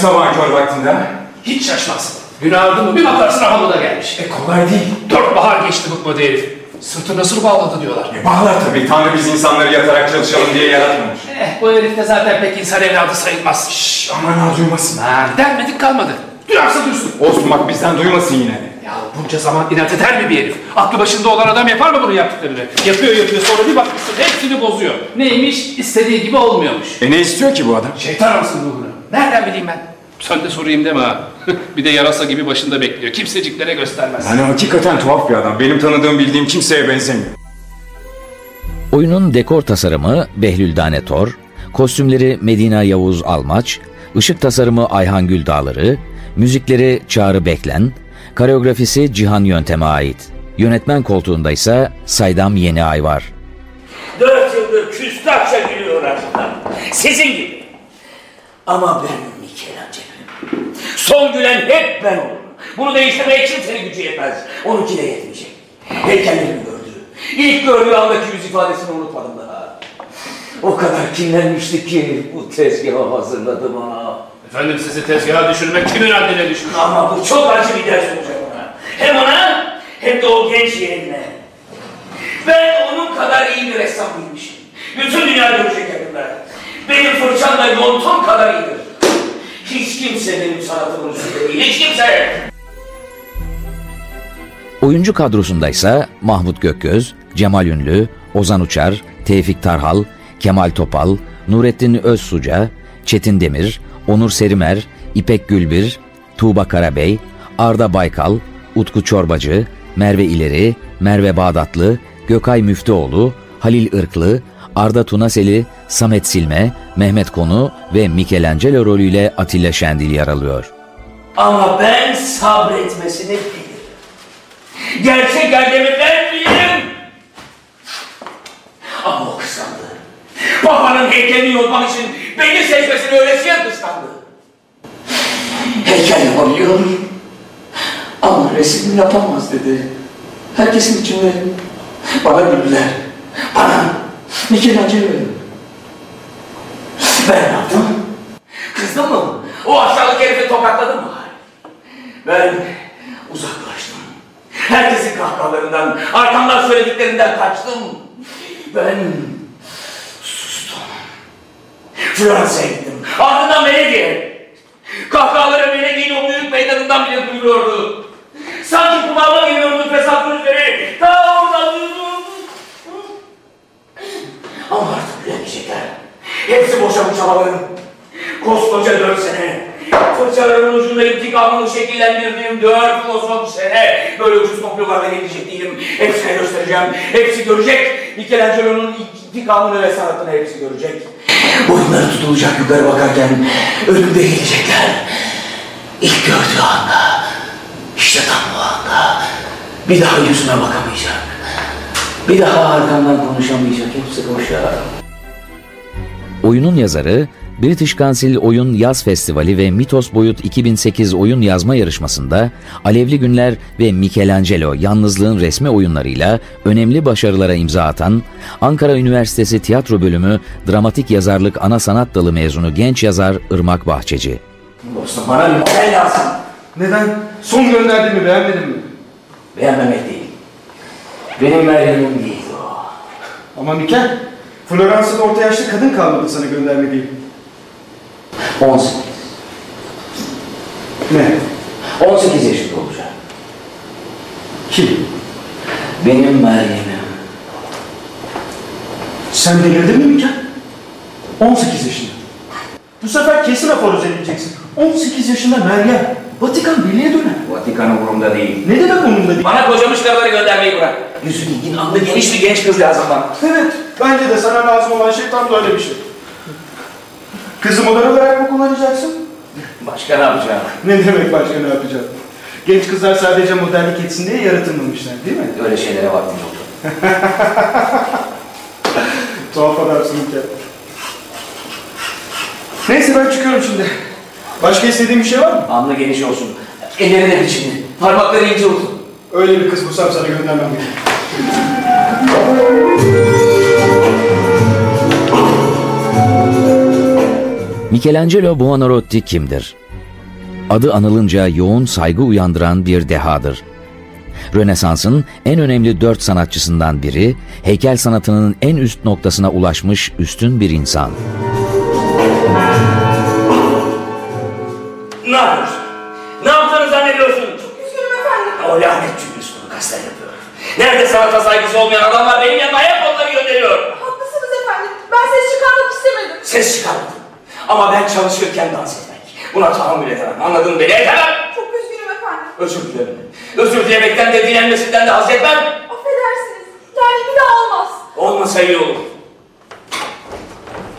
sabah kör vaktinde? Hiç şaşmaz. Gün ağırdı mı bir bakarsın halı da gelmiş. E kolay değil. Dört bahar geçti bıkmadı herif. Sırtı nasıl bağladı diyorlar. E bağlar tabii. Tanrı biz insanları yatarak çalışalım diye yaratmamış. Eh bu herif de zaten pek insan evladı sayılmaz. Şşş aman ha duymasın. Ha, denmedik kalmadı. Duyarsa duysun. Olsun bak bizden duymasın yine. Ya bunca zaman inat eder mi bir herif? Aklı başında olan adam yapar mı bunu yaptıklarını? Yapıyor yapıyor sonra bir bakmışsın hepsini bozuyor. Neymiş? İstediği gibi olmuyormuş. E ne istiyor ki bu adam? Şeytan alsın ruhunu. Nereden bileyim ben? Sen de sorayım deme ha. bir de yarasa gibi başında bekliyor. Kimseciklere göstermez. Yani hakikaten tuhaf bir adam. Benim tanıdığım bildiğim kimseye benzemiyor. Oyunun dekor tasarımı Behlül Danetor, kostümleri Medina Yavuz Almaç, ışık tasarımı Ayhan Güldağları, müzikleri Çağrı Beklen, koreografisi Cihan Yöntem'e ait. Yönetmen koltuğunda ise Saydam Yeni Ay var. Dört yıldır küstahça gülüyor aklımdan. Sizin gibi. Ama ben Michelangelo'yum. Son gülen hep ben olurum. Bunu değiştirmeye kimsenin gücü yetmez. Onunki de yetmeyecek. Heykellerimi gördü. İlk gördüğü andaki yüz ifadesini unutmadım daha. O kadar kinlenmişti ki bu tezgahı hazırladı bana. Efendim sizi tezgaha düşürmek kimin haddine düşmüş? Ama bu çok acı bir ders olacak ona. Hem ona hem de o genç yeğenine. Ben onun kadar iyi bir ressam değilmişim. Bütün dünya görecek yakında. Benim fırçam da yonton kadar iyidir. Hiç kimse benim sanatımın üstünde değil. Hiç kimse. Oyuncu kadrosundaysa Mahmut Gökgöz, Cemal Ünlü, Ozan Uçar, Tevfik Tarhal, Kemal Topal, Nurettin Özsuca, Çetin Demir, Onur Serimer, İpek Gülbir, Tuğba Karabey, Arda Baykal, Utku Çorbacı, Merve İleri, Merve Bağdatlı, Gökay Müftüoğlu, Halil Irklı, Arda Tunaseli, Samet Silme, Mehmet Konu ve Michelangelo rolüyle Atilla Şendil yer alıyor. Ama ben sabretmesini bilirim. Gerçek erdemi ben bilirim. Ama o kıskandı. Babanın heykelini yolmak için beni seçmesini öylesiye kıskandı. Heykel yapabiliyor. Ama resim yapamaz dedi. Herkesin içinde. Bana güldüler. Bana. Michelangelo. Ben ne yaptım? Kızdın mı? O aşağılık herifi tokatladın mı? Ben uzaklaştım. Herkesin kahkahalarından, arkamdan söylediklerinden kaçtım. Ben sustum. Fransa'ya gittim. Ardından Venedik'e. Kahkahaları Venedik'in o büyük meydanından bile duyuluyordu. Sanki kumanda geliyordu fesat rüzgarı. Ta oradan duyuldu. Ama artık bilemeyecekler. Hepsi boşa bu çabalarım. Koskoca dört sene. Fırçaların ucunda intikamını şekillendirdiğim dört uzun sene. Böyle ucuz komplolarla gelecek değilim. Hepsine göstereceğim. Hepsi görecek. Michelangelo'nun intikamını ve sanatını hepsi görecek. Boyunları tutulacak yukarı bakarken önümde gelecekler. İlk gördüğü anda, işte tam o anda bir daha yüzüme bakamayacak. Bir daha arkamdan konuşamayacak. Hepsi boşa. Oyunun yazarı, British Council Oyun Yaz Festivali ve Mitos Boyut 2008 oyun yazma yarışmasında Alevli Günler ve Michelangelo Yalnızlığın resmi oyunlarıyla önemli başarılara imza atan Ankara Üniversitesi Tiyatro Bölümü Dramatik Yazarlık Ana Sanat Dalı mezunu genç yazar Irmak Bahçeci. Dostum bana bir model lazım. Neden? Son gönderdiğimi beğenmedin mi? Beğenmemek değil. Benim Meryem'im değil o. Ama Mikel, Floransa'da orta yaşlı kadın kalmadı sana gönderme değil. 18. Ne? 18 yaşında olacak. Kim? Benim Meryem'im. Sen delirdin mi Mikel? 18 yaşında. Bu sefer kesin aforoz edileceksin. 18 yaşında Meryem. Vatikan birliğe döner. Vatikan umurumda değil. Ne demek onunla değil? Bana kocamış karıları göndermeyi bırak. Yüzü bilgin, alnı geniş bir genç kız lazım bana. Evet, bence de sana lazım olan şey tam da öyle bir şey. Kızı model olarak mı kullanacaksın? Başka ne yapacağım? Ne demek başka ne yapacaksın? Genç kızlar sadece modellik etsin diye yaratılmamışlar değil mi? Öyle şeylere vaktim yoktu. Tuhaf adamsın Mükemmel. Neyse ben çıkıyorum şimdi. Başka istediğin bir şey var mı? Alnı geniş olsun. Elleri de biçimli. Parmakları ince olsun. Öyle bir kız bulsam sana göndermem. Michelangelo Buonarroti kimdir? adı anılınca yoğun saygı uyandıran bir dehadır. Rönesans'ın en önemli dört sanatçısından biri, heykel sanatının en üst noktasına ulaşmış üstün bir insan. Nerede sanata saygısı olmayan adamlar benim yanıma hep onları gönderiyor. Haklısınız efendim. Ben ses çıkarmak istemedim. Ses çıkarmadım. Ama ben çalışırken dans etmek. Buna tahammül edemem. Anladın beni? Edemem. Çok üzgünüm efendim. Özür dilerim. Özür dilemekten de dilenmesinden de haz etmem. Affedersiniz. Yani bir daha olmaz. Olmasa iyi olur.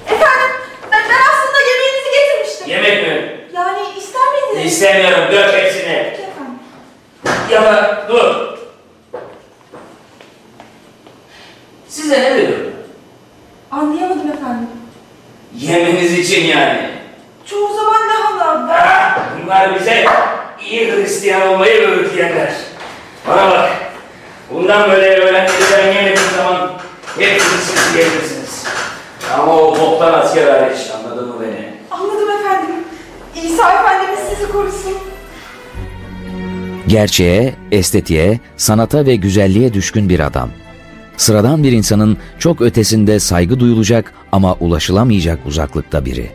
Efendim ben, ben aslında yemeğinizi getirmiştim. Yemek mi? Yani ister miydiniz? İstemiyorum. Dök hepsini. Peki efendim. Ya da dur. Size ne veriyorum? Anlayamadım efendim. Yemeniz için yani. Çoğu zaman lahana. Ben... Ha, bunlar bize iyi Hristiyan olmayı öğütleyenler. Bana bak. Bundan böyle öğrenciler yemediğim zaman hepsini siz yiyebilirsiniz. Ama o boktan asker hariç anladın mı beni? Anladım efendim. İsa Efendimiz sizi korusun. Gerçeğe, estetiğe, sanata ve güzelliğe düşkün bir adam. Sıradan bir insanın çok ötesinde saygı duyulacak ama ulaşılamayacak uzaklıkta biri.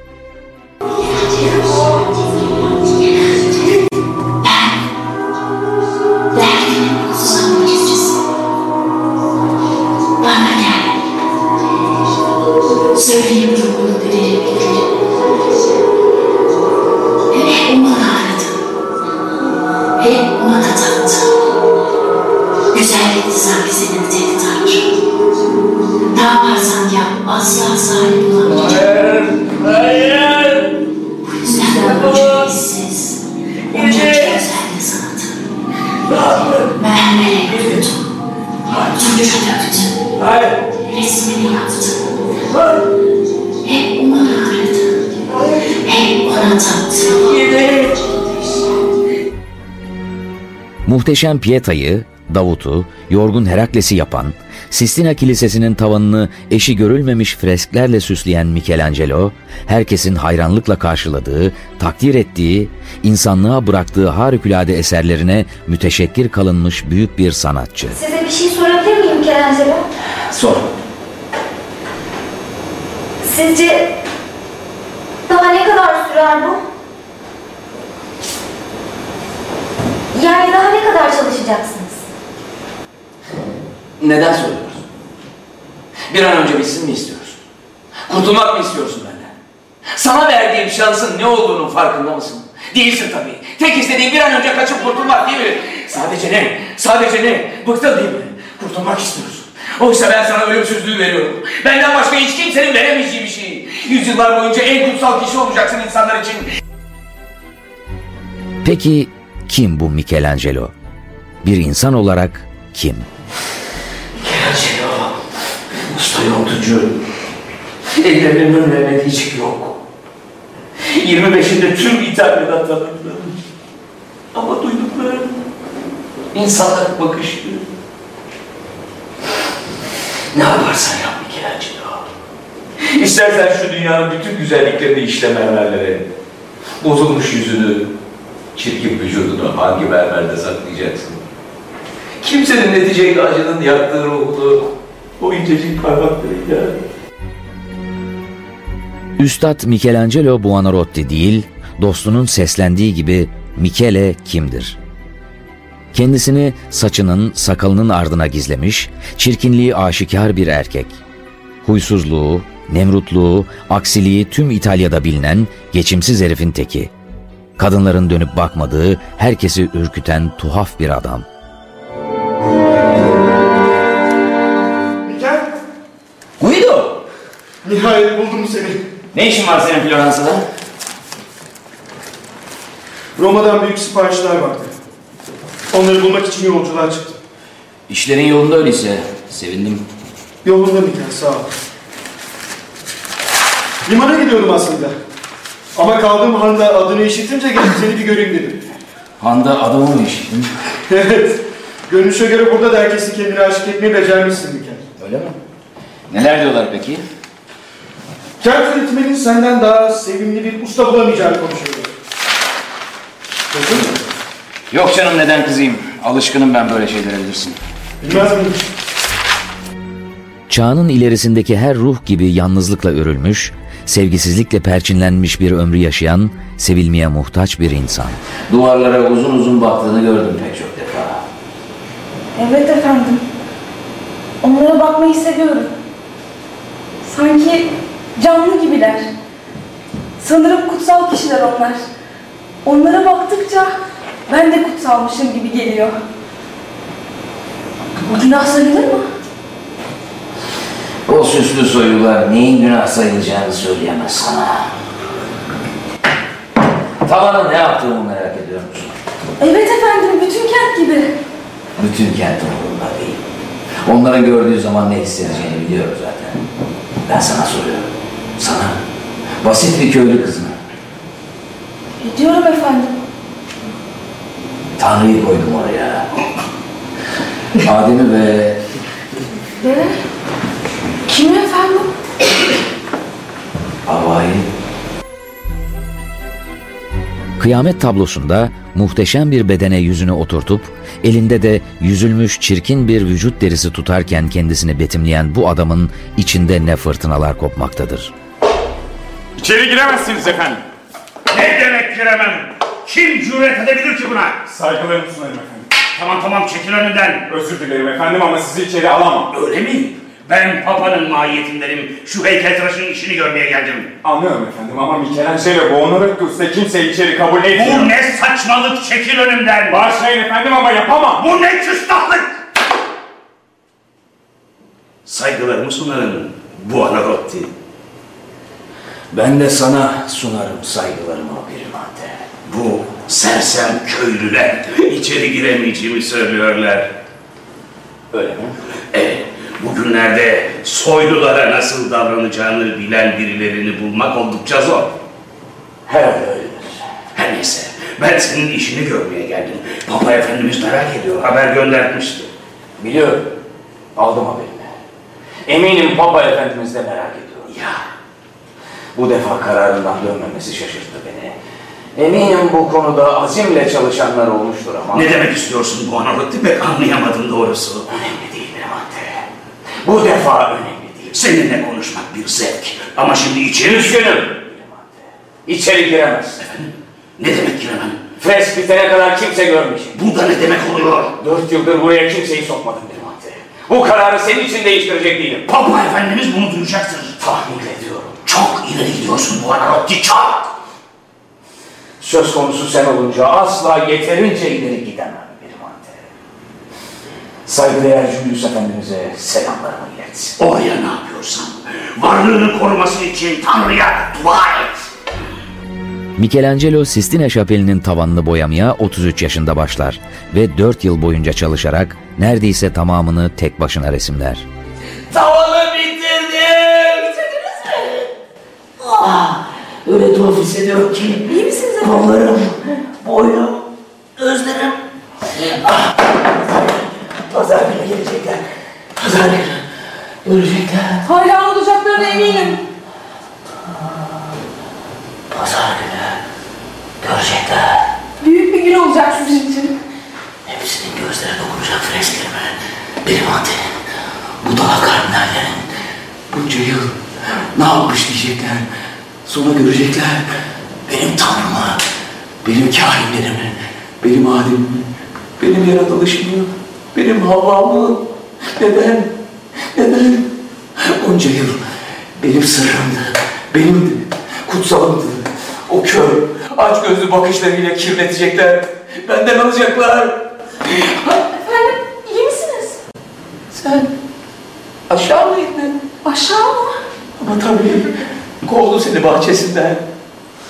Söyleyeyim ruhunu verebilirim. Hep onu aradım. Hep ona taktım. Güzellikti sanki senin tek yaparsan yap asla sahip olamayacağım. Hayır! Hayır! Bu yüzden onca işsiz, onca özelli sanatım. Mermere yuttum. Tunca döktüm. Hayır! Resmini yaptım. Hep onu aradım. Hep ona taptım. Muhteşem Pieta'yı, Davut'u, yorgun Herakles'i yapan, Sistina Kilisesi'nin tavanını eşi görülmemiş fresklerle süsleyen Michelangelo, herkesin hayranlıkla karşıladığı, takdir ettiği, insanlığa bıraktığı harikulade eserlerine müteşekkir kalınmış büyük bir sanatçı. Size bir şey sorabilir miyim Michelangelo? Sor. Sizce daha ne kadar sürer bu? Yani daha ne kadar çalışacaksınız? Neden soruyorsun? Bir an önce bitsin mi istiyorsun? Kurtulmak mı istiyorsun benden? Sana verdiğim şansın ne olduğunun farkında mısın? Değilsin tabii. Tek istediğin bir an önce kaçıp kurtulmak değil mi? Sadece ne? Sadece ne? Bıktın değil mi? Kurtulmak istiyorsun. Oysa ben sana ölümsüzlüğü veriyorum. Benden başka hiç kimsenin veremeyeceği bir şey. Yüzyıllar boyunca en kutsal kişi olacaksın insanlar için. Peki kim bu Michelangelo? Bir insan olarak kim? Yontucu. Ellerinin önlerine diyecek yok. 25'inde tüm İtalya'dan tanıdım. Ama duyduklarım insanların bakışı. Ne yaparsan yap Michelangelo. İstersen şu dünyanın bütün güzelliklerini işle mermerlere. Bozulmuş yüzünü, çirkin vücudunu hangi mermerde saklayacaksın? Kimsenin edecek acının yaktığı ruhunu o incecik parmaklarıyla. Üstad Michelangelo Buonarroti değil, dostunun seslendiği gibi Michele kimdir? Kendisini saçının, sakalının ardına gizlemiş, çirkinliği aşikar bir erkek. Huysuzluğu, nemrutluğu, aksiliği tüm İtalya'da bilinen geçimsiz herifin teki. Kadınların dönüp bakmadığı, herkesi ürküten tuhaf bir adam. Nihayet buldum seni. Ne işin var senin Floransa'da? Roma'dan büyük siparişler vardı. Onları bulmak için yolculuğa çıktım. İşlerin yolunda öyleyse. Sevindim. Yolunda Mikel, sağ ol. Limana gidiyordum aslında. Ama kaldığım handa adını işitince gelip seni bir göreyim dedim. Handa adamı mı işittin? evet. Görünüşe göre burada da herkesi kendine aşık etmeyi becermişsin Mikel. Öyle mi? Neler diyorlar peki? Kent yönetmenin senden daha sevimli bir usta bulamayacağını konuşuyorlar. Yok canım neden kızayım? Alışkınım ben böyle şeylere bilirsin. Bilmez miyim? Çağının ilerisindeki her ruh gibi yalnızlıkla örülmüş, sevgisizlikle perçinlenmiş bir ömrü yaşayan, sevilmeye muhtaç bir insan. Duvarlara uzun uzun baktığını gördüm pek çok defa. Evet efendim. Onlara bakmayı seviyorum. Sanki canlı gibiler. Sanırım kutsal kişiler onlar. Onlara baktıkça ben de kutsalmışım gibi geliyor. Bu günah sayılır mı? O süslü soylular neyin günah sayılacağını söyleyemez sana. Tavana ne yaptığımı merak ediyor musun? Evet efendim, bütün kent gibi. Bütün kentin umurunda değil. Onları gördüğü zaman ne hissedeceğini biliyorum zaten. Ben sana soruyorum. Sana. Basit bir köylü kızına. Ediyorum efendim. Tanrı'yı koydum oraya. Adem'i ve Ve kim efendim? Havva'yı Kıyamet tablosunda muhteşem bir bedene yüzünü oturtup, elinde de yüzülmüş çirkin bir vücut derisi tutarken kendisini betimleyen bu adamın içinde ne fırtınalar kopmaktadır. İçeri giremezsiniz efendim. Ne demek giremem? Kim cüret edebilir ki buna? Saygılarımı sunarım efendim. Tamam tamam çekil önünden. Özür dilerim efendim ama sizi içeri alamam. Öyle mi? Ben papanın mahiyetindenim. Şu heykeltıraşın işini görmeye geldim. Anlıyorum efendim ama Michelangelo Buonarrottius'ta kimse içeri kabul etmiyor. Bu ne saçmalık çekil önümden. Bağışlayın efendim ama yapamam. Bu ne küstahlık? Saygılarımı sunarım Buonarroti. Ben de sana sunarım saygılarımı Pirimante. Bu sersem köylüler içeri giremeyeceğimi söylüyorlar. Öyle mi? Evet, bugünlerde soylulara nasıl davranacağını bilen birilerini bulmak oldukça zor. Herhalde öyledir. Her neyse, ben senin işini görmeye geldim. Papa Efendimiz merak ediyor, haber göndermişti. Biliyorum. Aldım haberini. Eminim Papa Efendimiz de merak ediyor. Ya, Bu defa kararından dönmemesi şaşırttı beni. Eminim bu konuda azimle çalışanlar olmuştur ama... ne demek istiyorsun bu analotti pek anlayamadım doğrusu. Önemli değil Pirmante. Bu defa önemli değil. Seninle konuşmak bir zevk. Ama şimdi içeri... Üzgünüm. İçeri giremez. Ne demek giremem? Fresk bitene kadar kimse görmeyecek. Bu da ne demek oluyor? Dört yıldır buraya kimseyi sokmadım Pirmante. Bu kararı senin için değiştirecek değilim. Papa Efendimiz bunu duyacaktır. Tahmin ediyorum. Çok ileri gidiyorsun bu analotti, çok! Söz konusu sen olunca asla yeterince ileri gidemem Pirmante. Saygıdeğer Julius Efendimiz'e selamlarımı ilet. Oraya ne yapıyorsan, varlığını koruması için Tanrı'ya dua et. Michelangelo Sistine Şapeli'nin tavanını boyamaya 33 yaşında başlar ve 4 yıl boyunca çalışarak neredeyse tamamını tek başına resimler. Tavanı Ah, öyle tuhaf hissediyorum ki. İyi misiniz efendim? Kollarım, boynum, gözlerim. Ah, pazar günü gelecekler. Pazar günü görecekler. Hala olacaklarına eminim. Pazar günü görecekler. Büyük bir gün olacak sizin için. Hepsinin gözleri dokunacak fresklerime. Benim antenim, bu dala kardinallerin bunca yıl ne yapmış diyecekler. Sonra görecekler benim tanrımı, benim kahinlerimi, benim ademimi, benim yaratılışımı, benim havamı. Neden? Neden? Bunca yıl benim sırrımdı, benimdi, kutsalımdı. O kör, aç gözlü bakışlarıyla kirletecekler. Benden alacaklar. Efendim, iyi misiniz? Sen aşağı mı indin? Aşağı mı? Ama tabii kovdu seni bahçesinden.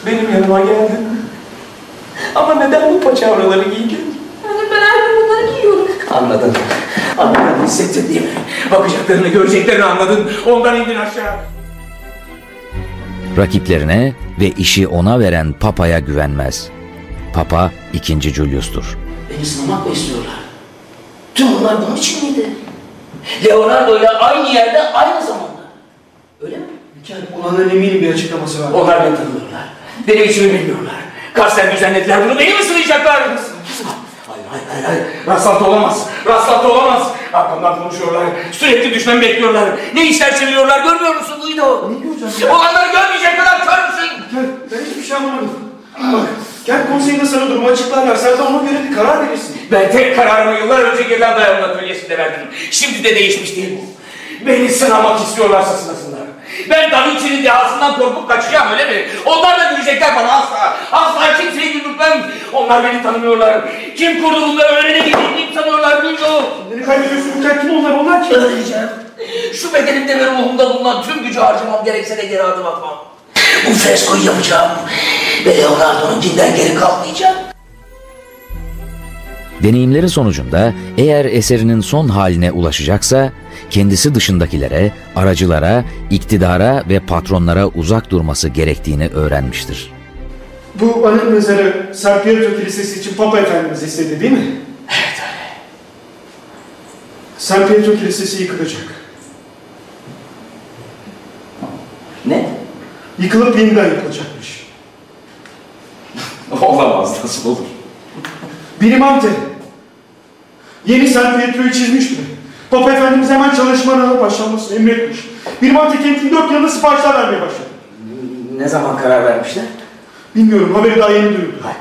Benim yanıma geldin. Ama neden bu paçavraları giydin? Yani ben her gün bunları giyiyorum. Anladın. Anladın hissettin değil mi? Bakacaklarını göreceklerini anladın. Ondan indin aşağı. Rakiplerine ve işi ona veren Papa'ya güvenmez. Papa 2. Julius'tur. Beni sınamak mı istiyorlar? Tüm bunlar bunun için miydi? Leonardo ile aynı yerde aynı zamanda. Mi? Onların eminim bir açıklaması var. Onlar beni tanımıyorlar. Benim içimi bilmiyorlar. Kasten düzenlediler bunu. Beni mi sınayacaklar? Hayır, hayır, hayır, hayır. Rastlantı olamaz. Rastlantı olamaz. Arkamdan konuşuyorlar. Sürekli düşmemi bekliyorlar. Ne işler çeviriyorlar görmüyor musun Guido? Ne göreceğim? Olanları görmeyecek kadar kör müsün? Gel, ben hiçbir şey anlamadım. Bak, gel konseyinde sana durumu açıklarlar. Sen de ona göre bir karar verirsin. Ben tek kararımı yıllar önce gelen dayanın atölyesinde verdim. Şimdi de değişmiş değil bu. Beni sınamak istiyorlarsa sınasınlar. Ben Da Vinci'nin dehasından korkup kaçacağım öyle mi? Onlar da gülecekler bana asla. Asla kimseyi güldürmem. Onlar beni tanımıyorlar. Kim kurdu bunları öğrenebildiğimi sanıyorlar Güldo. Beni kaybediyorsun. Ülker kim onlar? Onlar kim? Öleceğim. Şu bedenimde ve ruhumda bulunan tüm gücü harcamam gerekse de geri adım atmam. Bu freskoyu yapacağım. Ve Leonardo'nunkinden geri kalmayacağım. Deneyimleri sonucunda eğer eserinin son haline ulaşacaksa kendisi dışındakilere, aracılara, iktidara ve patronlara uzak durması gerektiğini öğrenmiştir. Bu anıt mezarı San Pietro Kilisesi için Papa Efendimiz istedi değil mi? Evet öyle. San Pietro Kilisesi yıkılacak. Ne? Yıkılıp yeniden yapılacakmış. Olamaz nasıl olur? Birimante. Yeni San Pietro'yu çizmiş bile. Papa Efendimiz hemen çalışmalarına başlanmasını emretmiş. Birimante kentin dört yanında siparişler vermeye başladı. Ne zaman karar vermişler? Bilmiyorum haberi daha yeni duyuldu. Hayır,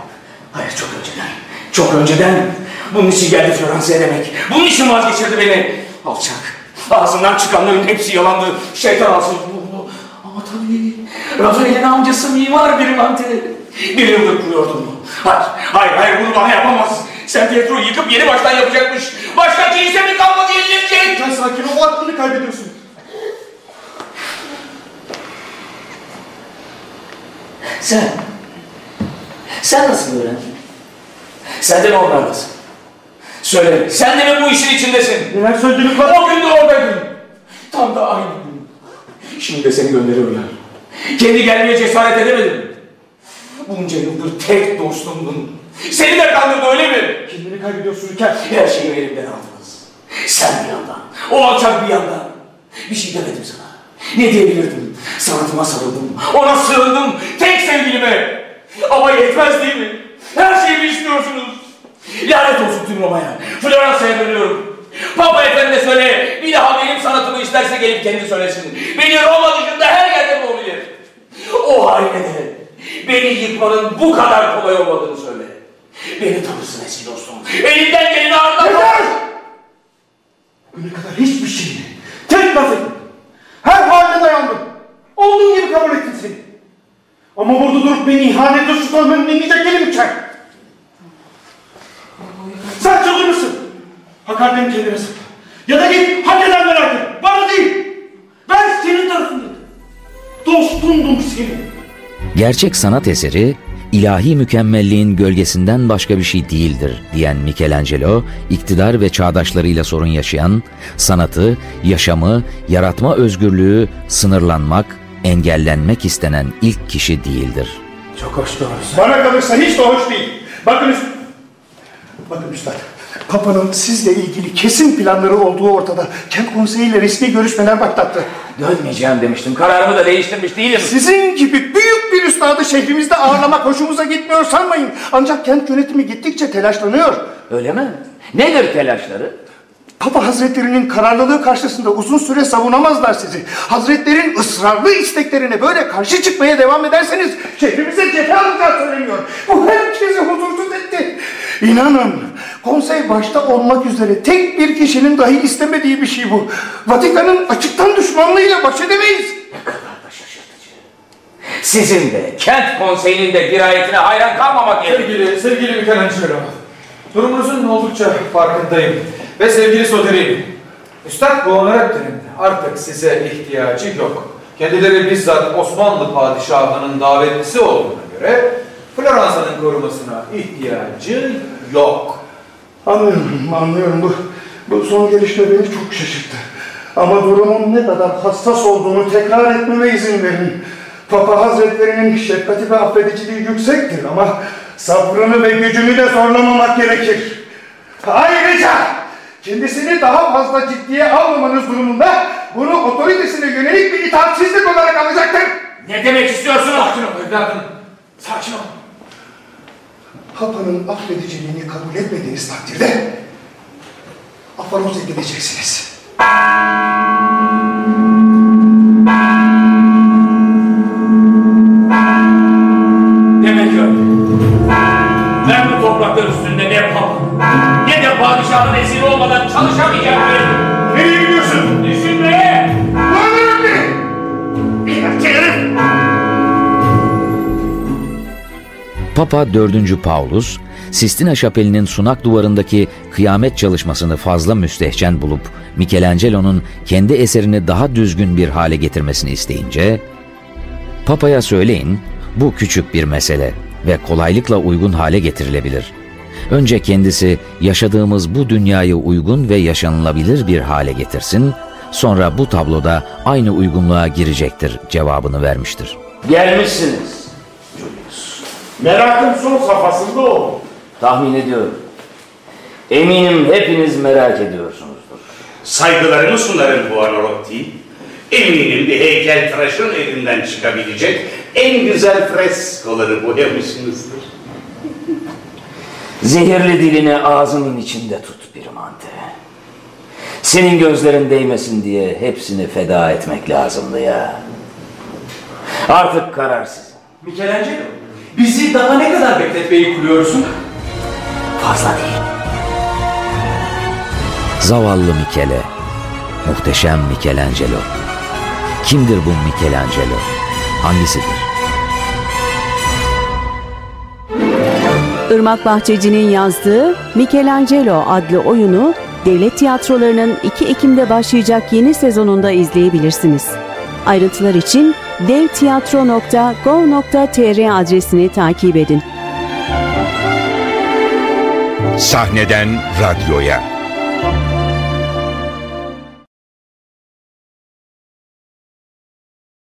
hayır çok önceden. Çok önceden. Bunun için geldi Floransa'ya demek. Bunun için vazgeçirdi beni. Alçak. Ağzından çıkanların hepsi yalandı. Şeytan alsın. Ama tabii Rafael'in amcası mimar bir yıldır kuruyordum. Hayır, hayır, hayır bunu bana yapamaz. Sen Pietro'yu yıkıp yeni baştan yapacakmış. Başka kilise mi kalmadı yenilecek? Sen sakin ol, aklını kaybediyorsun. Sen, sen nasıl öğrendin? Sen de mi onlardasın? Söyle, sen de mi bu işin içindesin? Neler söylediğini O gün de oradaydın. Tam da aynı gün. Şimdi de seni gönderiyorlar. Kendi gelmeye cesaret edemedin. Bunca yıldır tek dostumdun. Seni de kandırdı öyle mi? Kendini kaybediyorsun Ülker. Her şeyi elimden aldınız. Sen bir yandan, o alçak bir yandan. Bir şey demedim sana. Ne diyebilirdim? Sanatıma sarıldım, ona sığındım, tek sevgilime. Ama yetmez değil mi? Her şeyi mi istiyorsunuz? Lanet olsun tüm Roma'ya. Floransa'ya dönüyorum. Papa efendine söyle, bir daha benim sanatımı isterse gelip kendi söylesin. Beni Roma dışında her yerde bulabilir. O haline de beni yıkmanın bu kadar kolay olmadığını söyle. Beni tanırsın eski dostum. Elinden geleni ardından... Yeter! Bugüne kadar hiçbir şeyini, tek etmedim. Her haline dayandım. Olduğun gibi kabul ettim seni. Ama burada durup beni ihanetle suçlamanın dinleyecek değilim Ülker. Sen çıldırmışsın. Hakaretini kendine sakla. Ya da git hak edenleri hak et. Bana değil. Ben senin tarafındayım. Dostundum senin. Gerçek sanat eseri ilahi mükemmelliğin gölgesinden başka bir şey değildir diyen Michelangelo, iktidar ve çağdaşlarıyla sorun yaşayan, sanatı, yaşamı, yaratma özgürlüğü sınırlanmak, engellenmek istenen ilk kişi değildir. Çok hoş doğrusu. Bana kalırsa hiç de hoş değil. Bakın. Bakın üstad. Papa'nın sizle ilgili kesin planları olduğu ortada. Kent konseyiyle resmi görüşmeler başlattı. Dönmeyeceğim demiştim. Kararımı da değiştirmiş değilim. Sizin gibi büyük bir üstadı şehrimizde ağırlamak hoşumuza gitmiyor sanmayın. Ancak kent yönetimi gittikçe telaşlanıyor. Öyle mi? Nedir telaşları? Papa Hazretleri'nin kararlılığı karşısında uzun süre savunamazlar sizi. Hazretlerin ısrarlı isteklerine böyle karşı çıkmaya devam ederseniz şehrimize cephe alacağı söyleniyor. Bu herkesi huzursuz etti. İnanın konsey başta olmak üzere tek bir kişinin dahi istemediği bir şey bu. Vatikan'ın açıktan düşmanlığıyla baş edemeyiz. Ne kadar da şaşırtıcı. Sizin de kent konseyinin de dirayetine hayran kalmamak gerekiyor. Sevgili, sevgili Michelangelo. Durumunuzun oldukça farkındayım. Ve sevgili Soteri'yim. Üstad Buonarrote'nin artık size ihtiyacı yok. Kendileri bizzat Osmanlı padişahının davetlisi olduğuna göre Floransa'nın korumasına ihtiyacı yok. Anlıyorum, anlıyorum. Bu, bu son gelişme beni çok şaşırttı. Ama durumun ne kadar hassas olduğunu tekrar etmeme izin verin. Papa Hazretlerinin şefkati ve affediciliği yüksektir ama sabrını ve gücünü de zorlamamak gerekir. Ayrıca kendisini daha fazla ciddiye almamanız durumunda bunu otoritesine yönelik bir itaatsizlik olarak alacaktır. Ne demek istiyorsunuz? Sakin ol evladım. Sakin ol. Papa'nın affediciliğini kabul etmediğiniz takdirde aforoz edileceksiniz. Demek. Ben bu topraklar üstünde ne papa ne de padişahın esiri olmadan çalışamayacağım Papa 4. Paulus, Sistina Şapeli'nin sunak duvarındaki kıyamet çalışmasını fazla müstehcen bulup Michelangelo'nun kendi eserini daha düzgün bir hale getirmesini isteyince, Papa'ya söyleyin bu küçük bir mesele ve kolaylıkla uygun hale getirilebilir. Önce kendisi yaşadığımız bu dünyayı uygun ve yaşanılabilir bir hale getirsin, sonra bu tabloda aynı uygunluğa girecektir cevabını vermiştir. Gelmişsiniz. Merakın son safhasında o. Tahmin ediyorum. Eminim hepiniz merak ediyorsunuzdur. Saygılarımı sunarım Buonarroti. Eminim bir heykel tıraşın elinden çıkabilecek en güzel freskoları boyamışsınızdır. Zehirli dilini ağzının içinde tut Birmante. Senin gözlerin değmesin diye hepsini feda etmek lazımdı ya. Artık karar sizin. Michelangelo, bizi daha ne kadar bekletmeyi kuruyorsun? Fazla değil. Zavallı Michele, muhteşem Michelangelo. Kimdir bu Michelangelo? Hangisidir? Irmak Bahçeci'nin yazdığı Michelangelo adlı oyunu devlet tiyatrolarının 2 Ekim'de başlayacak yeni sezonunda izleyebilirsiniz. Ayrıntılar için devtiyatro.gov.tr adresini takip edin. Sahneden radyoya.